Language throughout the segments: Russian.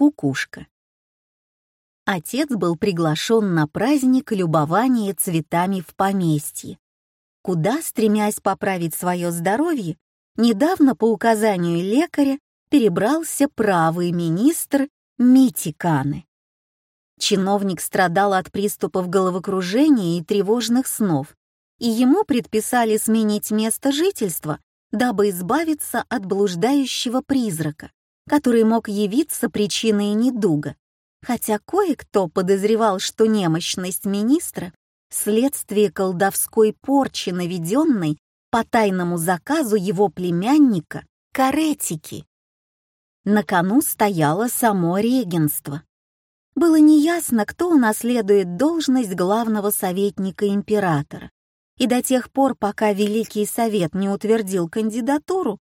кукушка. Отец был приглашен на праздник любования цветами в поместье, куда, стремясь поправить свое здоровье, недавно по указанию лекаря перебрался правый министр Митиканы. Чиновник страдал от приступов головокружения и тревожных снов, и ему предписали сменить место жительства, дабы избавиться от блуждающего призрака, который мог явиться причиной недуга, хотя кое-кто подозревал, что немощность министра — следствие колдовской порчи, наведенной по тайному заказу его племянника Каретики. На кону стояло само регенство. Было неясно, кто унаследует должность главного советника императора, и до тех пор, пока Великий Совет не утвердил кандидатуру,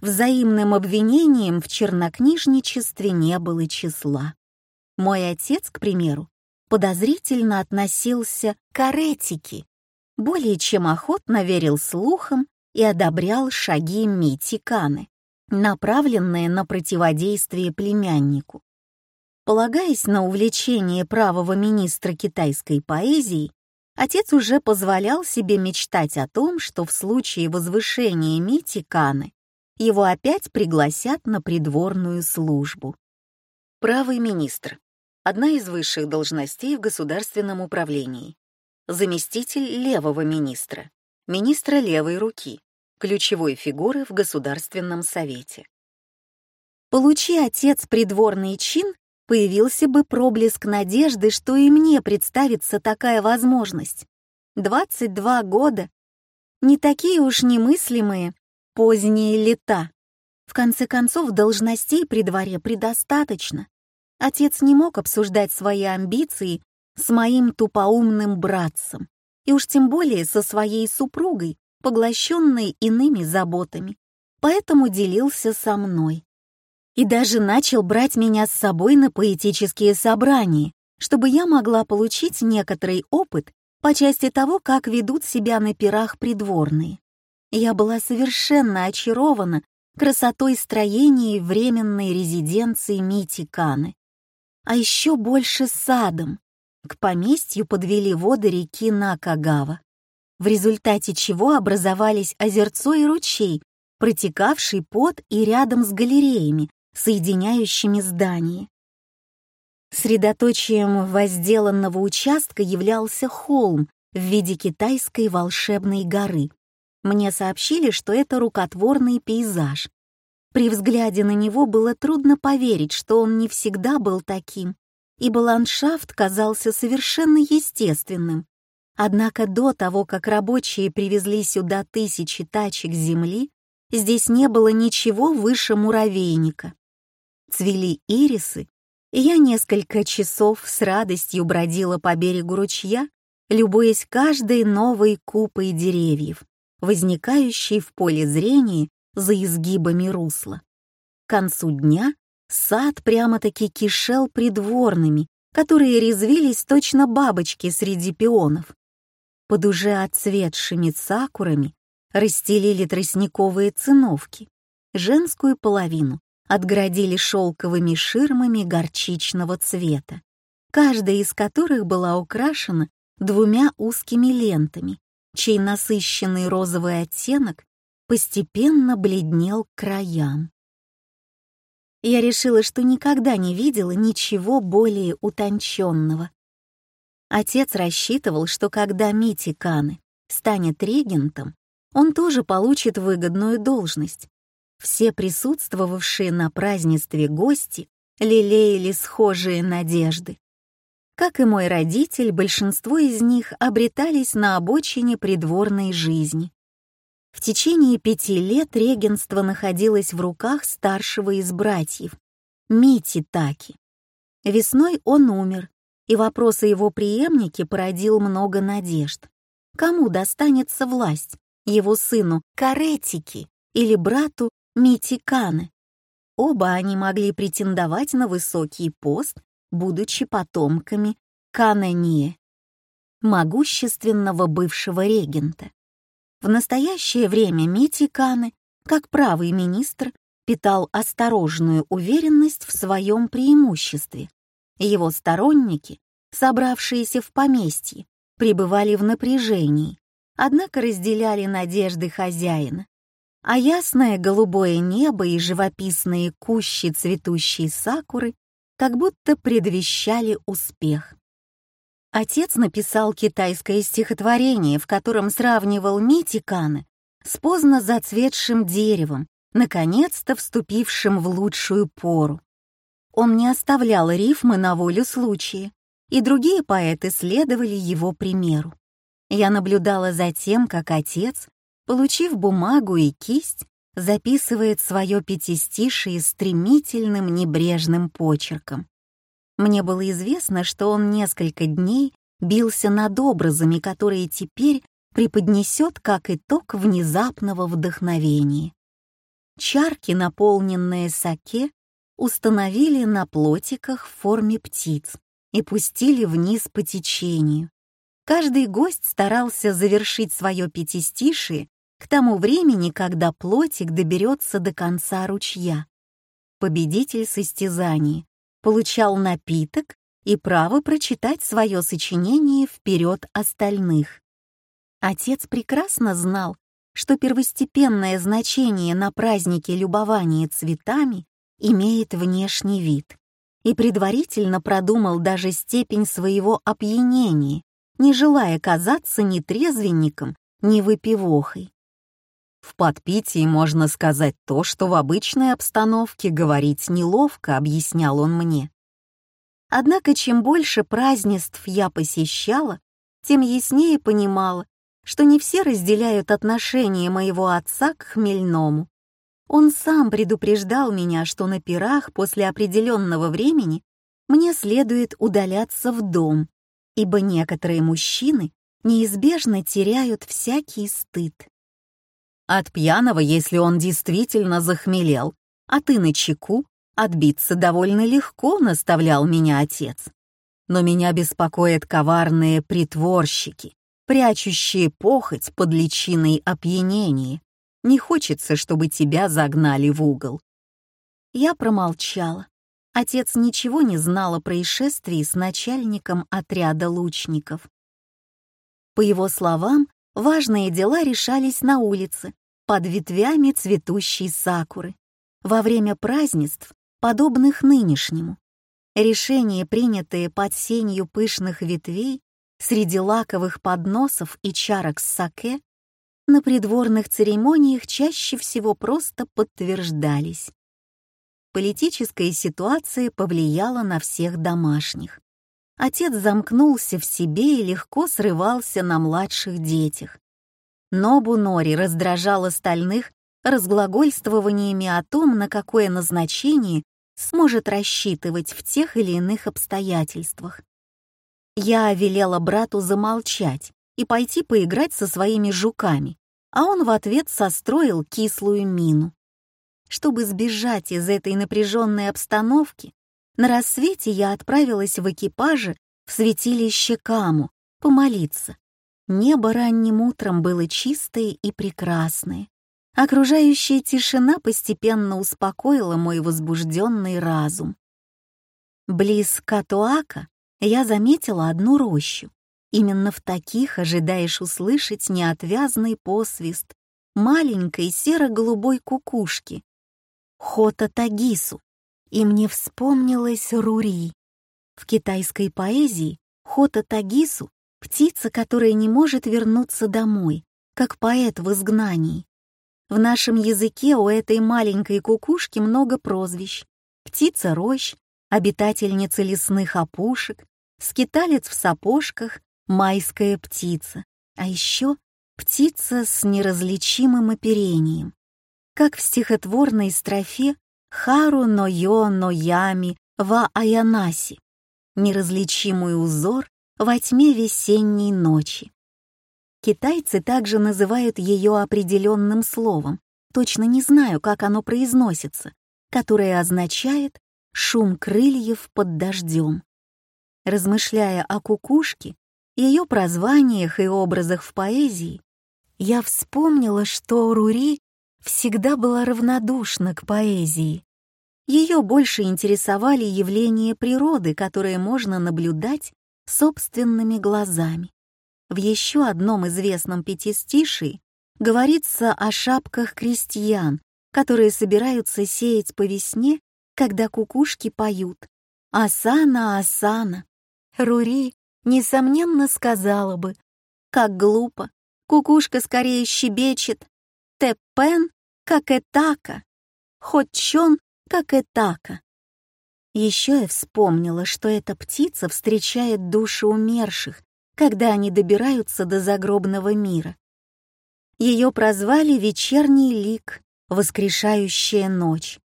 взаимным обвинением в чернокнижничестве не было числа. Мой отец, к примеру, подозрительно относился к аретике, более чем охотно верил слухам и одобрял шаги Мити Каны, направленные на противодействие племяннику. Полагаясь на увлечение правого министра китайской поэзии, отец уже позволял себе мечтать о том, что в случае возвышения Мити Каны его опять пригласят на придворную службу. Правый министр — одна из высших должностей в государственном управлении. Заместитель левого министра, министра левой руки, ключевой фигуры в Государственном совете. Получи отец придворный чин, появился бы проблеск надежды, что и мне представится такая возможность. 22 года. Не такие уж немыслимые поздние лета. В конце концов, должностей при дворе предостаточно. Отец не мог обсуждать свои амбиции с моим тупоумным братцем, и уж тем более со своей супругой, поглощенной иными заботами, поэтому делился со мной и даже начал брать меня с собой на поэтические собрания, чтобы я могла получить некоторый опыт по части того, как ведут себя на пирах придворные. Я была совершенно очарована красотой строений временной резиденции Мити Каны. А еще больше садом. К поместью подвели воды реки Накагава, в результате чего образовались озерцо и ручей, протекавший под и рядом с галереями, соединяющими здания. Средоточием возделанного участка являлся холм в виде китайской волшебной горы. Мне сообщили, что это рукотворный пейзаж. При взгляде на него было трудно поверить, что он не всегда был таким, ибо ландшафт казался совершенно естественным. Однако до того, как рабочие привезли сюда тысячи тачек земли, здесь не было ничего выше муравейника цвели ирисы, и я несколько часов с радостью бродила по берегу ручья, любуясь каждой новой купой деревьев, возникающей в поле зрения за изгибами русла. К концу дня сад прямо-таки кишел придворными, которые резвились точно бабочки среди пионов. Под уже отцветшими сакурами расстелили тростниковые циновки, женскую половину отгородили шелковыми ширмами горчичного цвета, каждая из которых была украшена двумя узкими лентами, чей насыщенный розовый оттенок постепенно бледнел к краям. Я решила, что никогда не видела ничего более утонченного. Отец рассчитывал, что когда Мити Каны станет регентом, он тоже получит выгодную должность, все присутствовавшие на празднестве гости лелеяли схожие надежды. Как и мой родитель, большинство из них обретались на обочине придворной жизни. В течение пяти лет регенство находилось в руках старшего из братьев, Мити Таки. Весной он умер, и вопрос о его преемнике породил много надежд. Кому достанется власть? Его сыну Каретики или брату Митиканы. Оба они могли претендовать на высокий пост, будучи потомками Кананье, могущественного бывшего регента. В настоящее время Митиканы, как правый министр, питал осторожную уверенность в своем преимуществе. Его сторонники, собравшиеся в поместье, пребывали в напряжении, однако разделяли надежды хозяина. А ясное голубое небо и живописные кущи цветущей сакуры как будто предвещали успех. Отец написал китайское стихотворение, в котором сравнивал Митиканы с поздно зацветшим деревом, наконец-то вступившим в лучшую пору. Он не оставлял рифмы на волю случая, и другие поэты следовали его примеру. Я наблюдала за тем, как отец, получив бумагу и кисть, записывает свое пятистишие стремительным небрежным почерком. Мне было известно, что он несколько дней бился над образами, которые теперь преподнесет как итог внезапного вдохновения. Чарки, наполненные саке, установили на плотиках в форме птиц и пустили вниз по течению. Каждый гость старался завершить свое пятистишие к тому времени, когда плотик доберется до конца ручья. Победитель состязаний получал напиток и право прочитать свое сочинение вперед остальных. Отец прекрасно знал, что первостепенное значение на празднике любования цветами имеет внешний вид, и предварительно продумал даже степень своего опьянения, не желая казаться ни трезвенником, ни выпивохой. В подпитии можно сказать то, что в обычной обстановке говорить неловко, объяснял он мне. Однако чем больше празднеств я посещала, тем яснее понимала, что не все разделяют отношение моего отца к хмельному. Он сам предупреждал меня, что на пирах после определенного времени мне следует удаляться в дом, ибо некоторые мужчины неизбежно теряют всякий стыд. От пьяного, если он действительно захмелел, а ты на чеку, отбиться довольно легко, наставлял меня отец. Но меня беспокоят коварные притворщики, прячущие похоть под личиной опьянения. Не хочется, чтобы тебя загнали в угол. Я промолчала. Отец ничего не знал о происшествии с начальником отряда лучников. По его словам, важные дела решались на улице, под ветвями цветущей сакуры, во время празднеств, подобных нынешнему. Решения, принятые под сенью пышных ветвей, среди лаковых подносов и чарок с саке, на придворных церемониях чаще всего просто подтверждались. Политическая ситуация повлияла на всех домашних. Отец замкнулся в себе и легко срывался на младших детях. Нобу Нори раздражал остальных разглагольствованиями о том, на какое назначение сможет рассчитывать в тех или иных обстоятельствах. Я велела брату замолчать и пойти поиграть со своими жуками, а он в ответ состроил кислую мину. Чтобы сбежать из этой напряженной обстановки, на рассвете я отправилась в экипаже в святилище Каму помолиться. Небо ранним утром было чистое и прекрасное. Окружающая тишина постепенно успокоила мой возбужденный разум. Близ Катуака я заметила одну рощу. Именно в таких ожидаешь услышать неотвязный посвист маленькой серо-голубой кукушки, Хота Тагису, и мне вспомнилась Рури. В китайской поэзии Хота Тагису — птица, которая не может вернуться домой, как поэт в изгнании. В нашем языке у этой маленькой кукушки много прозвищ. Птица рощ, обитательница лесных опушек, скиталец в сапожках, майская птица, а еще птица с неразличимым оперением. Как в стихотворной строфе Хару но йо но ями ва аянаси, неразличимый узор во тьме весенней ночи. Китайцы также называют ее определенным словом, точно не знаю, как оно произносится, которое означает «шум крыльев под дождем». Размышляя о кукушке, ее прозваниях и образах в поэзии, я вспомнила, что Рури всегда была равнодушна к поэзии. Ее больше интересовали явления природы, которые можно наблюдать собственными глазами. В еще одном известном пятистишии говорится о шапках крестьян, которые собираются сеять по весне, когда кукушки поют. «Асана, Асана!» Рури, несомненно, сказала бы, как глупо, кукушка скорее щебечет, Теппен, как Этака, Хотчон, как Этака. Еще я вспомнила, что эта птица встречает души умерших, когда они добираются до загробного мира. Ее прозвали «Вечерний лик», «Воскрешающая ночь».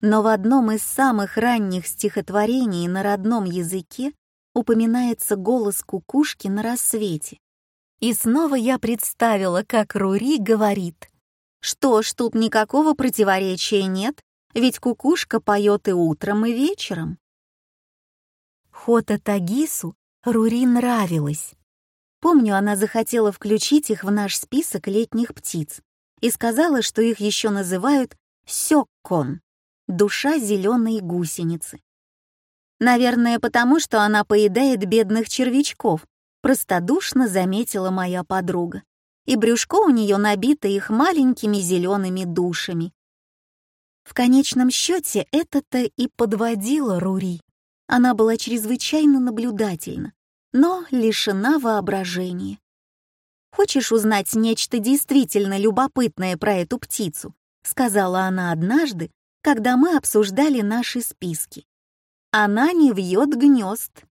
Но в одном из самых ранних стихотворений на родном языке упоминается голос кукушки на рассвете. И снова я представила, как Рури говорит, что ж, тут никакого противоречия нет, ведь кукушка поет и утром, и вечером. Хота Тагису Рури нравилось. Помню, она захотела включить их в наш список летних птиц и сказала, что их еще называют сёккон — душа зеленой гусеницы. Наверное, потому что она поедает бедных червячков, простодушно заметила моя подруга, и брюшко у нее набито их маленькими зелеными душами. В конечном счете это-то и подводило Рури. Она была чрезвычайно наблюдательна, но лишена воображения. «Хочешь узнать нечто действительно любопытное про эту птицу?» — сказала она однажды, когда мы обсуждали наши списки. «Она не вьет гнезд».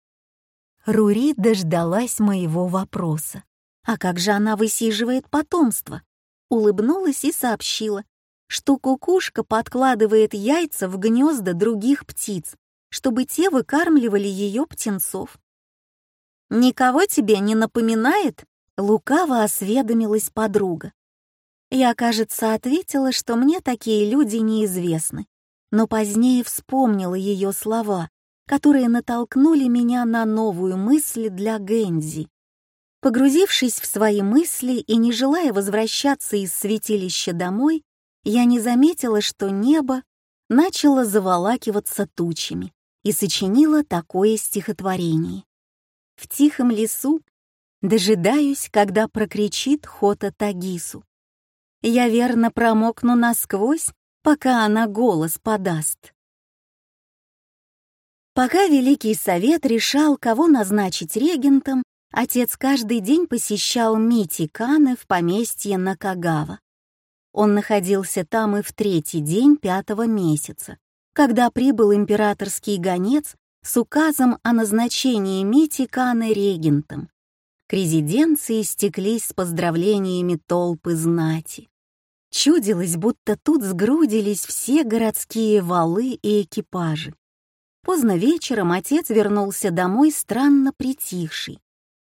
Рури дождалась моего вопроса. «А как же она высиживает потомство?» Улыбнулась и сообщила, что кукушка подкладывает яйца в гнезда других птиц, чтобы те выкармливали ее птенцов. «Никого тебе не напоминает?» — лукаво осведомилась подруга. Я, кажется, ответила, что мне такие люди неизвестны, но позднее вспомнила ее слова, которые натолкнули меня на новую мысль для Гэнзи. Погрузившись в свои мысли и не желая возвращаться из святилища домой, я не заметила, что небо начало заволакиваться тучами и сочинила такое стихотворение. В тихом лесу дожидаюсь, когда прокричит Хота Тагису. Я верно промокну насквозь, пока она голос подаст. Пока Великий Совет решал, кого назначить регентом, отец каждый день посещал Мити Каны в поместье Накагава. Он находился там и в третий день пятого месяца, когда прибыл императорский гонец с указом о назначении Мити Каны регентом. К резиденции стеклись с поздравлениями толпы знати. Чудилось, будто тут сгрудились все городские валы и экипажи. Поздно вечером отец вернулся домой странно притихший.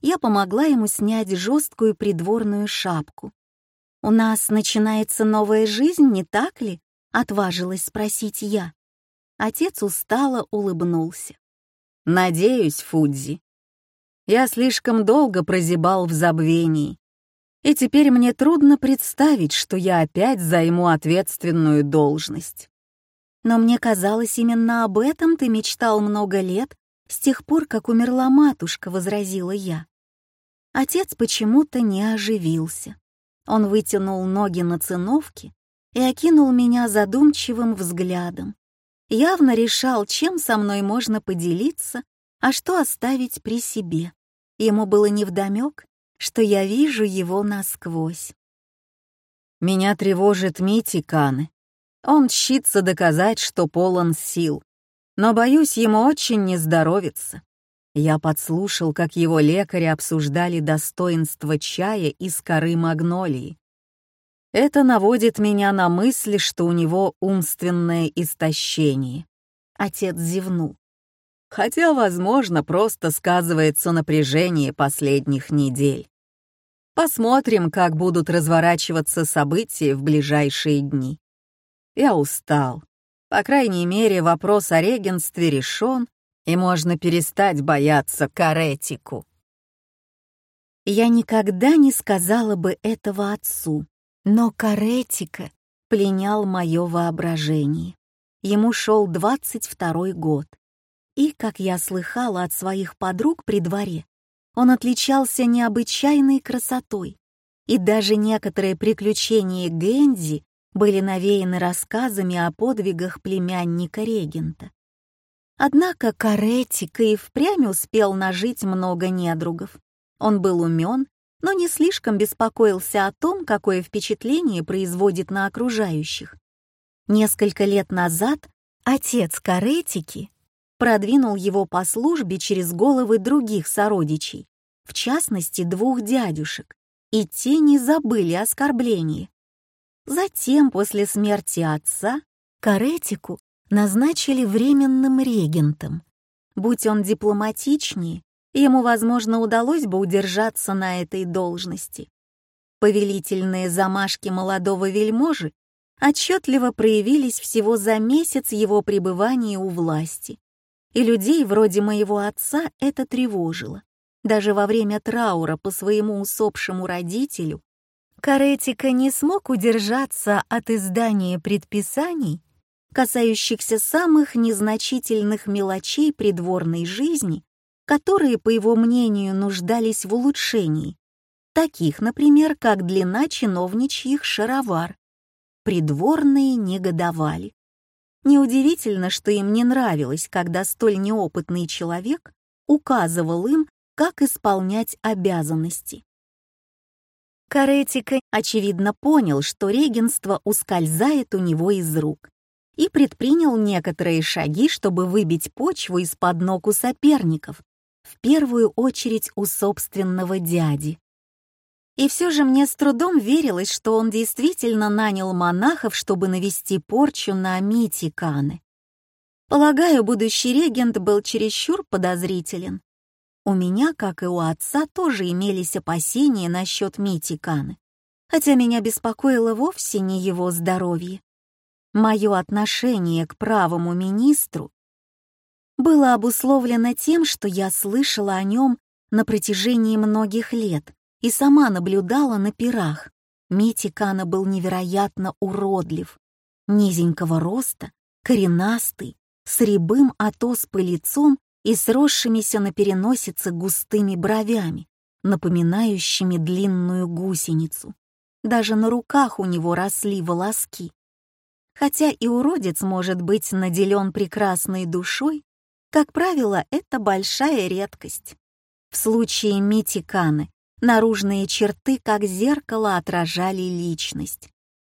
Я помогла ему снять жесткую придворную шапку. «У нас начинается новая жизнь, не так ли?» — отважилась спросить я. Отец устало улыбнулся. «Надеюсь, Фудзи. Я слишком долго прозябал в забвении, и теперь мне трудно представить, что я опять займу ответственную должность. Но мне казалось, именно об этом ты мечтал много лет, с тех пор, как умерла матушка», — возразила я. Отец почему-то не оживился. Он вытянул ноги на циновке и окинул меня задумчивым взглядом явно решал, чем со мной можно поделиться, а что оставить при себе. Ему было невдомёк, что я вижу его насквозь. Меня тревожит Мити Каны. Он щится доказать, что полон сил. Но, боюсь, ему очень не здоровится. Я подслушал, как его лекари обсуждали достоинство чая из коры магнолии. Это наводит меня на мысль, что у него умственное истощение. Отец зевнул. Хотя, возможно, просто сказывается напряжение последних недель. Посмотрим, как будут разворачиваться события в ближайшие дни. Я устал. По крайней мере, вопрос о регенстве решен, и можно перестать бояться каретику. Я никогда не сказала бы этого отцу, но каретика пленял мое воображение. Ему шел 22 год. И, как я слыхала от своих подруг при дворе, он отличался необычайной красотой, и даже некоторые приключения Гэнди были навеяны рассказами о подвигах племянника регента. Однако Каретика и впрямь успел нажить много недругов. Он был умен, но не слишком беспокоился о том, какое впечатление производит на окружающих. Несколько лет назад отец Каретики продвинул его по службе через головы других сородичей, в частности двух дядюшек, и те не забыли оскорблений. Затем, после смерти отца, Каретику назначили временным регентом. Будь он дипломатичнее, ему, возможно, удалось бы удержаться на этой должности. Повелительные замашки молодого вельможи отчетливо проявились всего за месяц его пребывания у власти. И людей вроде моего отца это тревожило. Даже во время траура по своему усопшему родителю Каретика не смог удержаться от издания предписаний, касающихся самых незначительных мелочей придворной жизни, которые, по его мнению, нуждались в улучшении, таких, например, как длина чиновничьих шаровар. Придворные негодовали. Неудивительно, что им не нравилось, когда столь неопытный человек указывал им, как исполнять обязанности. Каретика, очевидно, понял, что регенство ускользает у него из рук, и предпринял некоторые шаги, чтобы выбить почву из-под ног у соперников, в первую очередь у собственного дяди. И все же мне с трудом верилось, что он действительно нанял монахов, чтобы навести порчу на Мити Каны. Полагаю, будущий регент был чересчур подозрителен. У меня, как и у отца, тоже имелись опасения насчет Мити Каны, хотя меня беспокоило вовсе не его здоровье. Мое отношение к правому министру было обусловлено тем, что я слышала о нем на протяжении многих лет и сама наблюдала на пирах. Мити Кана был невероятно уродлив, низенького роста, коренастый, с рябым от лицом и сросшимися на переносице густыми бровями, напоминающими длинную гусеницу. Даже на руках у него росли волоски. Хотя и уродец может быть наделен прекрасной душой, как правило, это большая редкость. В случае Мити Каны Наружные черты, как зеркало, отражали личность.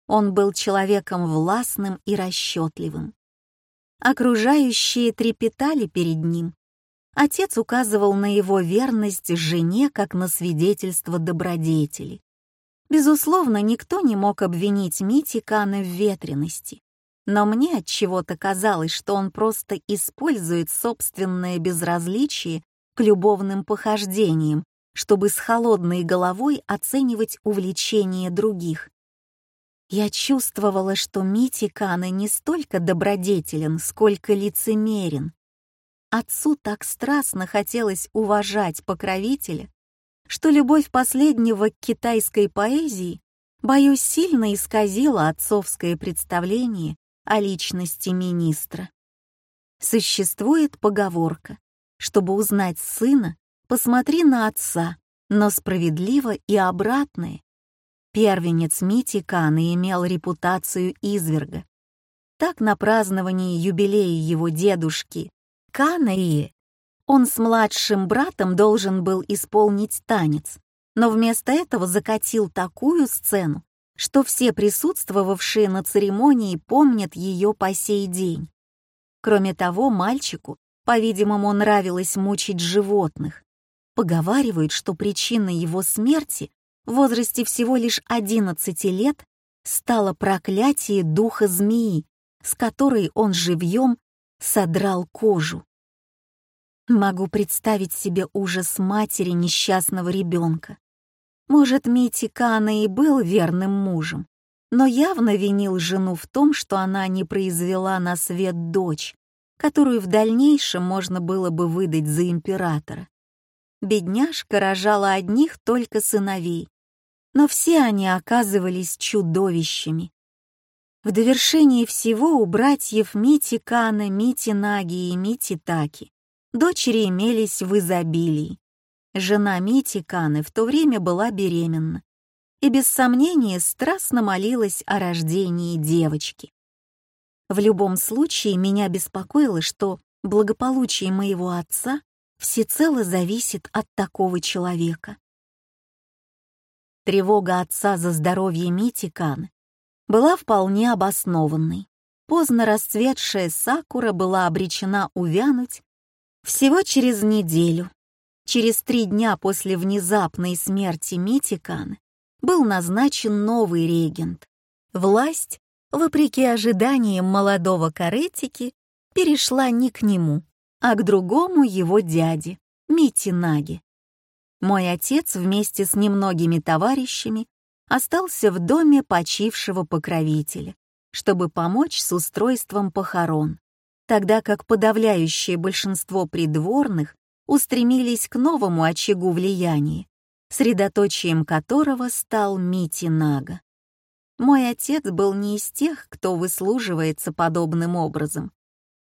Он был человеком властным и расчетливым. Окружающие трепетали перед ним. Отец указывал на его верность жене как на свидетельство добродетели. Безусловно, никто не мог обвинить Мити Кана в ветренности. Но мне от чего-то казалось, что он просто использует собственное безразличие к любовным похождениям чтобы с холодной головой оценивать увлечения других. Я чувствовала, что Мити Кана не столько добродетелен, сколько лицемерен. Отцу так страстно хотелось уважать покровителя, что любовь последнего к китайской поэзии, боюсь, сильно исказила отцовское представление о личности министра. Существует поговорка, чтобы узнать сына, Посмотри на отца, но справедливо и обратное. Первенец Мити Каны имел репутацию изверга. Так на праздновании юбилея его дедушки Канаи он с младшим братом должен был исполнить танец, но вместо этого закатил такую сцену, что все присутствовавшие на церемонии помнят ее по сей день. Кроме того, мальчику, по-видимому, нравилось мучить животных, Поговаривают, что причиной его смерти в возрасте всего лишь 11 лет стало проклятие духа змеи, с которой он живьем содрал кожу. Могу представить себе ужас матери несчастного ребенка. Может, Мити Кана и был верным мужем, но явно винил жену в том, что она не произвела на свет дочь, которую в дальнейшем можно было бы выдать за императора. Бедняжка рожала одних только сыновей, но все они оказывались чудовищами. В довершении всего у братьев Мити Кана, Мити Наги и Мити Таки дочери имелись в изобилии. Жена Мити Каны в то время была беременна и без сомнения страстно молилась о рождении девочки. В любом случае меня беспокоило, что благополучие моего отца всецело зависит от такого человека. Тревога отца за здоровье Мити Каны была вполне обоснованной. Поздно расцветшая сакура была обречена увянуть всего через неделю. Через три дня после внезапной смерти Мити Каны был назначен новый регент. Власть, вопреки ожиданиям молодого каретики, перешла не к нему, а к другому его дяде, Мити Наги. Мой отец вместе с немногими товарищами остался в доме почившего покровителя, чтобы помочь с устройством похорон, тогда как подавляющее большинство придворных устремились к новому очагу влияния, средоточием которого стал Мити Нага. Мой отец был не из тех, кто выслуживается подобным образом.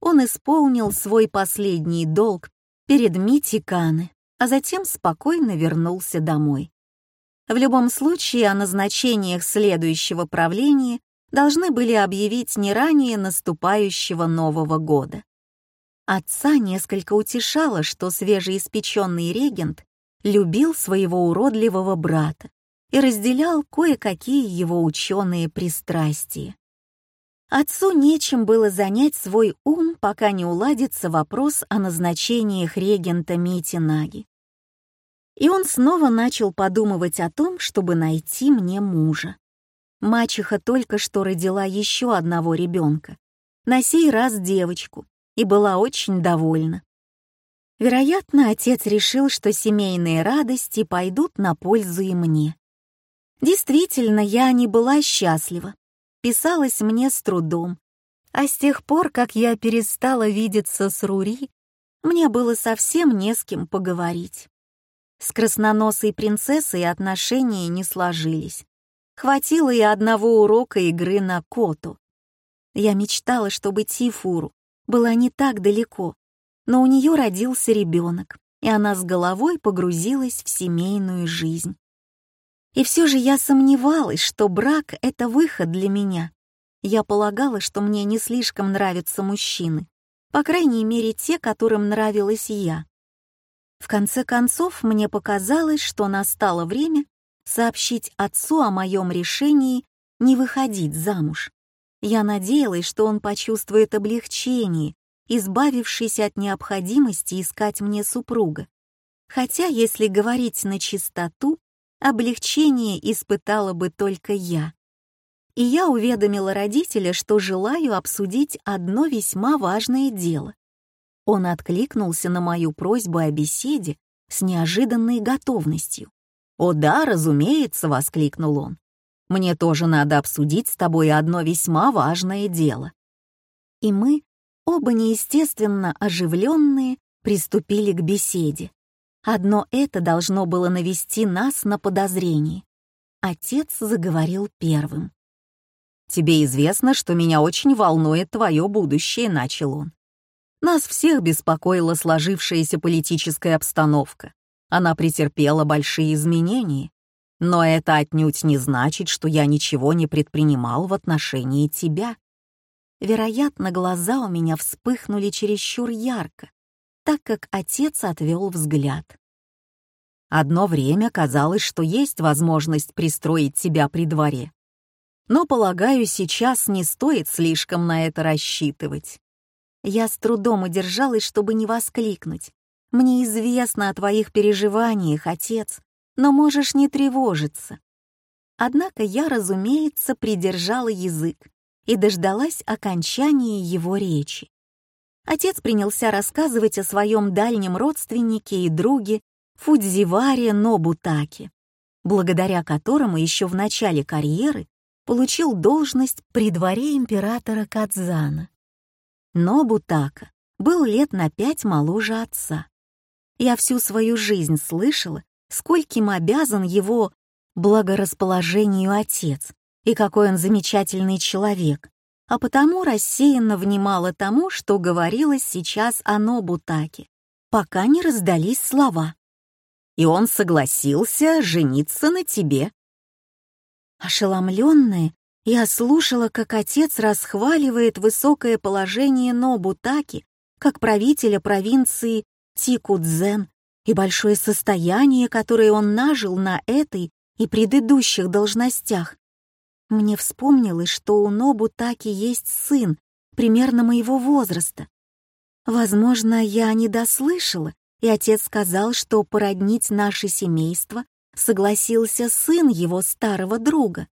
Он исполнил свой последний долг перед Мити Каны, а затем спокойно вернулся домой. В любом случае о назначениях следующего правления должны были объявить не ранее наступающего Нового года. Отца несколько утешало, что свежеиспеченный регент любил своего уродливого брата и разделял кое-какие его ученые пристрастия. Отцу нечем было занять свой ум, пока не уладится вопрос о назначениях регента Мити Наги. И он снова начал подумывать о том, чтобы найти мне мужа. Мачеха только что родила еще одного ребенка, на сей раз девочку, и была очень довольна. Вероятно, отец решил, что семейные радости пойдут на пользу и мне. Действительно, я не была счастлива. Писалось мне с трудом. А с тех пор, как я перестала видеться с Рури, мне было совсем не с кем поговорить. С красноносой принцессой отношения не сложились. Хватило и одного урока игры на коту. Я мечтала, чтобы Тифуру была не так далеко, но у нее родился ребенок, и она с головой погрузилась в семейную жизнь. И все же я сомневалась, что брак — это выход для меня. Я полагала, что мне не слишком нравятся мужчины, по крайней мере те, которым нравилась я. В конце концов, мне показалось, что настало время сообщить отцу о моем решении не выходить замуж. Я надеялась, что он почувствует облегчение, избавившись от необходимости искать мне супруга. Хотя, если говорить на чистоту, облегчение испытала бы только я. И я уведомила родителя, что желаю обсудить одно весьма важное дело. Он откликнулся на мою просьбу о беседе с неожиданной готовностью. «О да, разумеется», — воскликнул он. «Мне тоже надо обсудить с тобой одно весьма важное дело». И мы Оба неестественно оживленные приступили к беседе. Одно это должно было навести нас на подозрение. Отец заговорил первым. «Тебе известно, что меня очень волнует твое будущее», — начал он. «Нас всех беспокоила сложившаяся политическая обстановка. Она претерпела большие изменения. Но это отнюдь не значит, что я ничего не предпринимал в отношении тебя. Вероятно, глаза у меня вспыхнули чересчур ярко, так как отец отвел взгляд. Одно время казалось, что есть возможность пристроить тебя при дворе. Но, полагаю, сейчас не стоит слишком на это рассчитывать. Я с трудом удержалась, чтобы не воскликнуть. «Мне известно о твоих переживаниях, отец, но можешь не тревожиться». Однако я, разумеется, придержала язык и дождалась окончания его речи. Отец принялся рассказывать о своем дальнем родственнике и друге Фудзиваре Нобутаке, благодаря которому еще в начале карьеры получил должность при дворе императора Кадзана. Нобутака был лет на пять моложе отца. Я всю свою жизнь слышала, скольким обязан его благорасположению отец, и какой он замечательный человек, а потому рассеянно внимала тому, что говорилось сейчас о Нобутаке, пока не раздались слова. «И он согласился жениться на тебе». Ошеломленная, я слушала, как отец расхваливает высокое положение Нобутаки как правителя провинции Тикудзен и большое состояние, которое он нажил на этой и предыдущих должностях. Мне вспомнилось, что у Нобу Таки есть сын, примерно моего возраста. Возможно, я не дослышала, и отец сказал, что породнить наше семейство согласился сын его старого друга.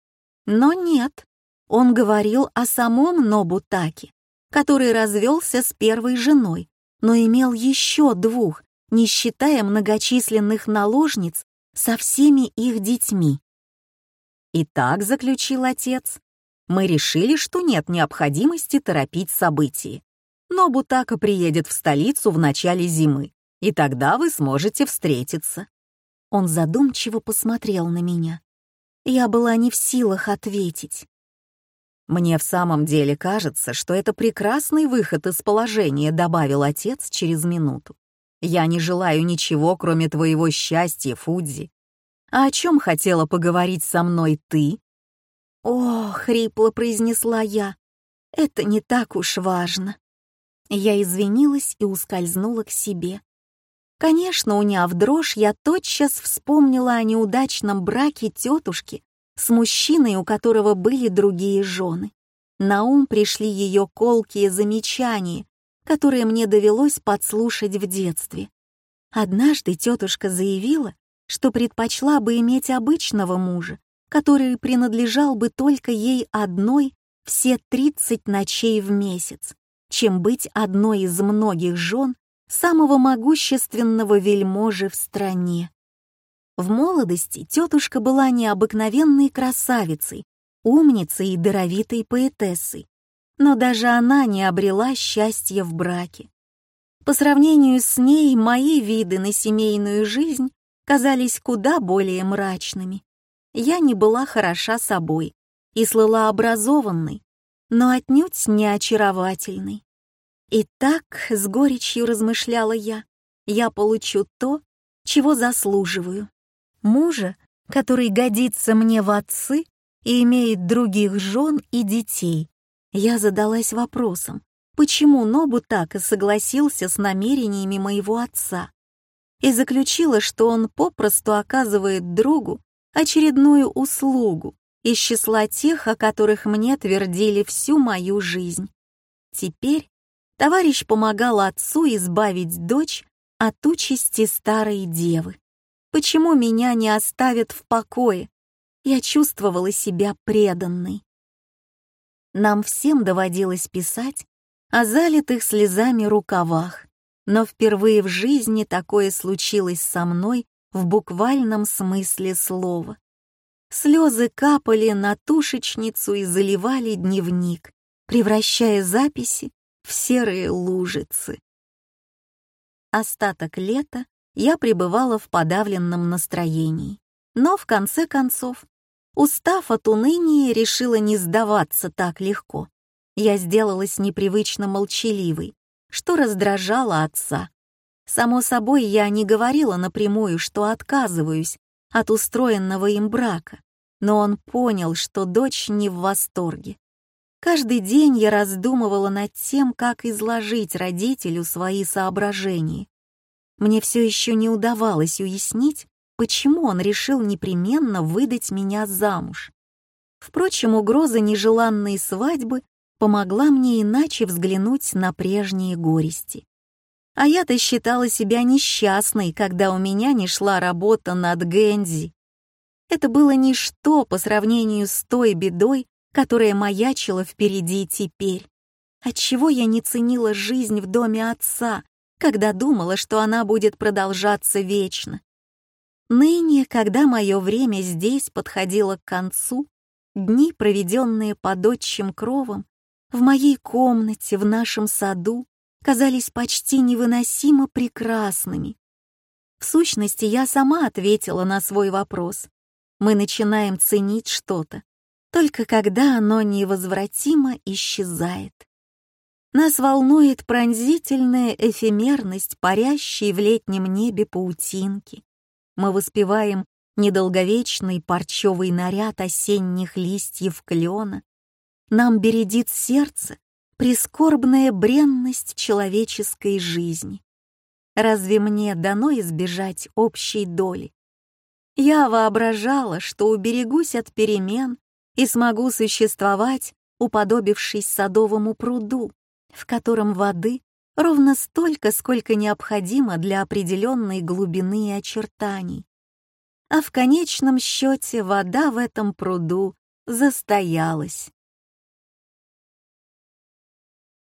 Но нет, он говорил о самом Нобу Таки, который развелся с первой женой, но имел еще двух, не считая многочисленных наложниц со всеми их детьми. «Итак», — заключил отец, — «мы решили, что нет необходимости торопить события. Но Бутака приедет в столицу в начале зимы, и тогда вы сможете встретиться». Он задумчиво посмотрел на меня. Я была не в силах ответить. «Мне в самом деле кажется, что это прекрасный выход из положения», — добавил отец через минуту. «Я не желаю ничего, кроме твоего счастья, Фудзи. А о чем хотела поговорить со мной ты?» «О», — хрипло произнесла я, — «это не так уж важно». Я извинилась и ускользнула к себе. Конечно, уняв дрожь, я тотчас вспомнила о неудачном браке тетушки с мужчиной, у которого были другие жены. На ум пришли ее колкие замечания, которые мне довелось подслушать в детстве. Однажды тетушка заявила, что предпочла бы иметь обычного мужа, который принадлежал бы только ей одной все 30 ночей в месяц, чем быть одной из многих жен самого могущественного вельможи в стране. В молодости тетушка была необыкновенной красавицей, умницей и даровитой поэтессой, но даже она не обрела счастья в браке. По сравнению с ней мои виды на семейную жизнь казались куда более мрачными. Я не была хороша собой и слыла образованной, но отнюдь не очаровательной. И так, с горечью размышляла я, я получу то, чего заслуживаю. Мужа, который годится мне в отцы и имеет других жен и детей. Я задалась вопросом, почему Нобу так и согласился с намерениями моего отца и заключила, что он попросту оказывает другу очередную услугу из числа тех, о которых мне твердили всю мою жизнь. Теперь товарищ помогал отцу избавить дочь от участи старой девы. Почему меня не оставят в покое? Я чувствовала себя преданной. Нам всем доводилось писать о залитых слезами рукавах, но впервые в жизни такое случилось со мной в буквальном смысле слова. Слезы капали на тушечницу и заливали дневник, превращая записи в серые лужицы. Остаток лета я пребывала в подавленном настроении, но в конце концов, устав от уныния, решила не сдаваться так легко. Я сделалась непривычно молчаливой, что раздражало отца. Само собой, я не говорила напрямую, что отказываюсь от устроенного им брака, но он понял, что дочь не в восторге. Каждый день я раздумывала над тем, как изложить родителю свои соображения. Мне все еще не удавалось уяснить, почему он решил непременно выдать меня замуж. Впрочем, угроза нежеланной свадьбы помогла мне иначе взглянуть на прежние горести. А я-то считала себя несчастной, когда у меня не шла работа над Гэнзи. Это было ничто по сравнению с той бедой, которая маячила впереди теперь. Отчего я не ценила жизнь в доме отца, когда думала, что она будет продолжаться вечно. Ныне, когда мое время здесь подходило к концу, дни, проведенные под отчим кровом, в моей комнате, в нашем саду, казались почти невыносимо прекрасными. В сущности, я сама ответила на свой вопрос. Мы начинаем ценить что-то, только когда оно невозвратимо исчезает. Нас волнует пронзительная эфемерность парящей в летнем небе паутинки. Мы воспеваем недолговечный парчевый наряд осенних листьев клена. Нам бередит сердце прискорбная бренность человеческой жизни. Разве мне дано избежать общей доли? Я воображала, что уберегусь от перемен и смогу существовать, уподобившись садовому пруду, в котором воды ровно столько, сколько необходимо для определенной глубины и очертаний. А в конечном счете вода в этом пруду застоялась.